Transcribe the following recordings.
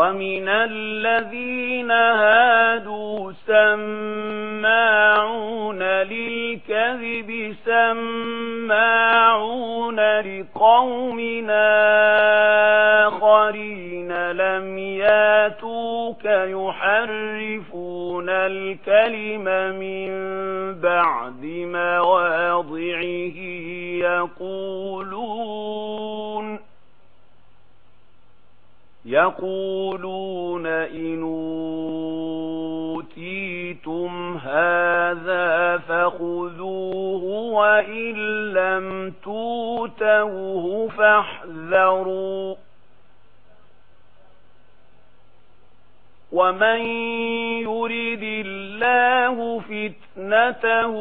ومن الذين هادوا سماعون للكذب سماعون لقوم آخرين لم ياتوك يحرفون الكلم من بعد مواضعه يقولون يقولون إن أوتيتم هذا فخذوه وإن لم توتوه فاحذروا ومن يرد الله فتنته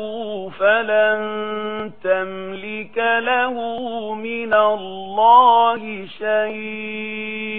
فلن تملك له من الله شيئا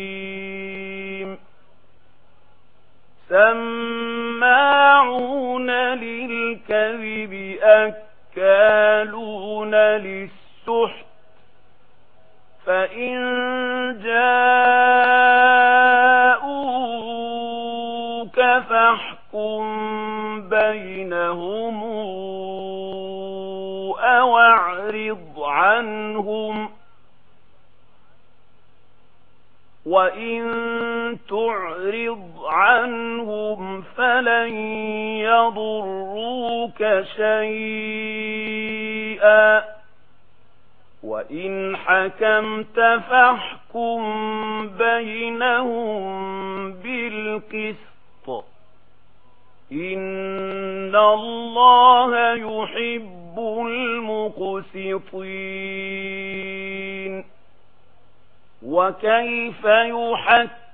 سماعون للكذب أكالون للسحت. فإن جاءوك فاحكم بينهم أو أعرض عنهم. وإن تعرض عَنْهُمْ فَلَنْ يَضُرُّوكَ شَيْئًا. وَإِنْ حَكَمْتَ فَاحْكُم بَيْنَهُم بِالْقِسْطِ. إِنَّ اللَّهَ يُحِبُّ الْمُقْسِطِينَ. وَكَيْفَ يُحَكِّمُ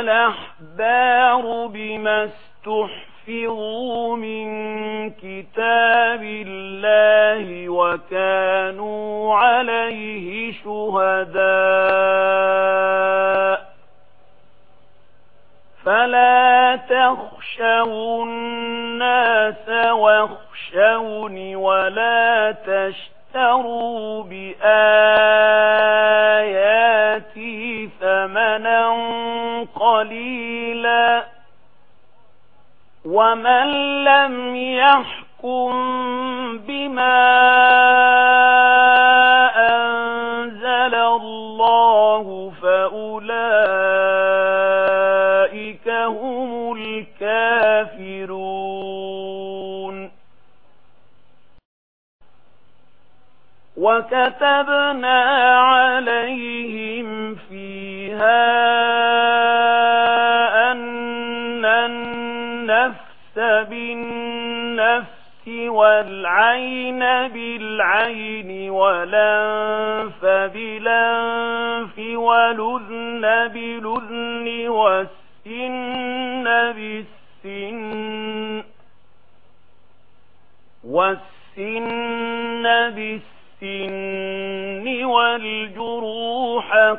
الأحبار بما استحفظوا من كتاب الله وكانوا عليه شهداء فلا تخشوا الناس واخشوني ولا تشتروا تَشْتَرُوا بِآيَاتِي ثَمَنًا قَلِيلًا وَمَن لَّمْ يَحْكُم بِمَا أَنزَلَ اللَّهُ فَأُولَٰئِكَ وكتبنا عليهم فيها أن النفس بالنفس والعين بالعين ولنف بلنف ولذن بلذن والسر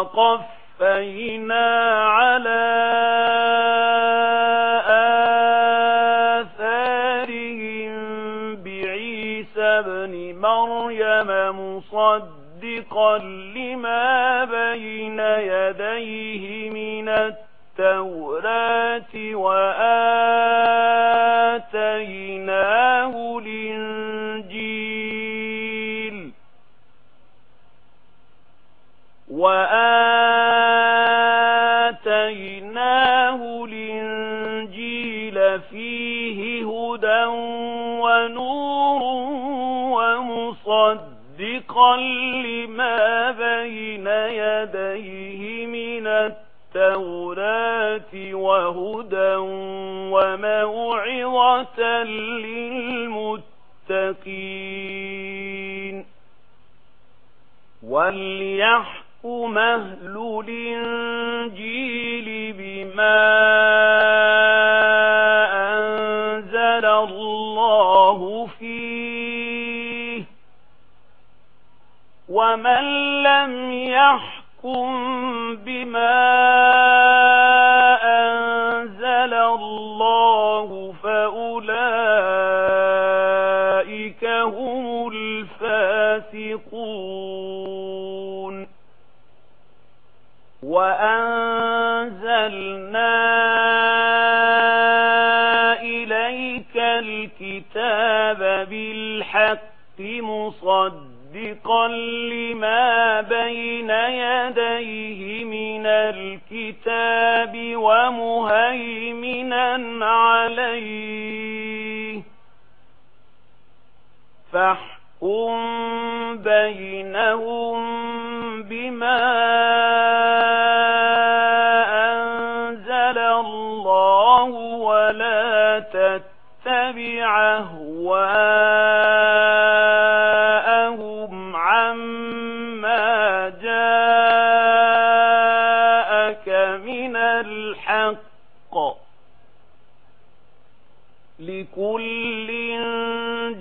وقفينا على آثارهم بعيسى بن مريم مصدقا لما بين يديه من التوراة وآتيناه الإنجيل وآتيناه يديه من التوراة وهدى وموعظة للمتقين وليحكم أهل الإنجيل بما أنزل الله فيه ومن لم يحكم ربكم بما أنزل الله فأولئك هم الفاسقون وأنزلنا إليك الكتاب بالحق مصدقا مصدقا لما بين يديه من الكتاب ومهيمنا عليه فاحكم بينهم بما الحق لكل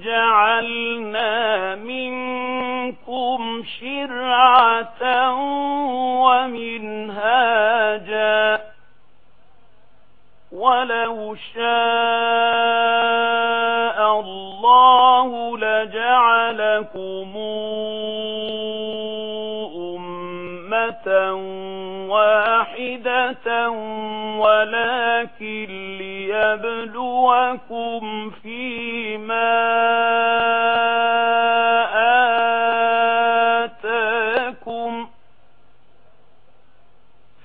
جعلنا منكم شرعة ومنهاجا ولو شاء الله لجعلكم أمة ولكن ليبلوكم فيما آتاكم.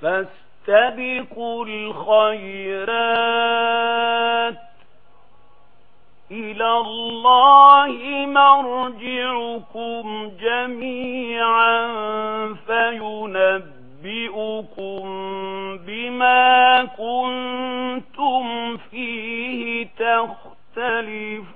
فاستبقوا الخيرات. إلى الله مرجعكم جميعا. كنتم فيه تختلفون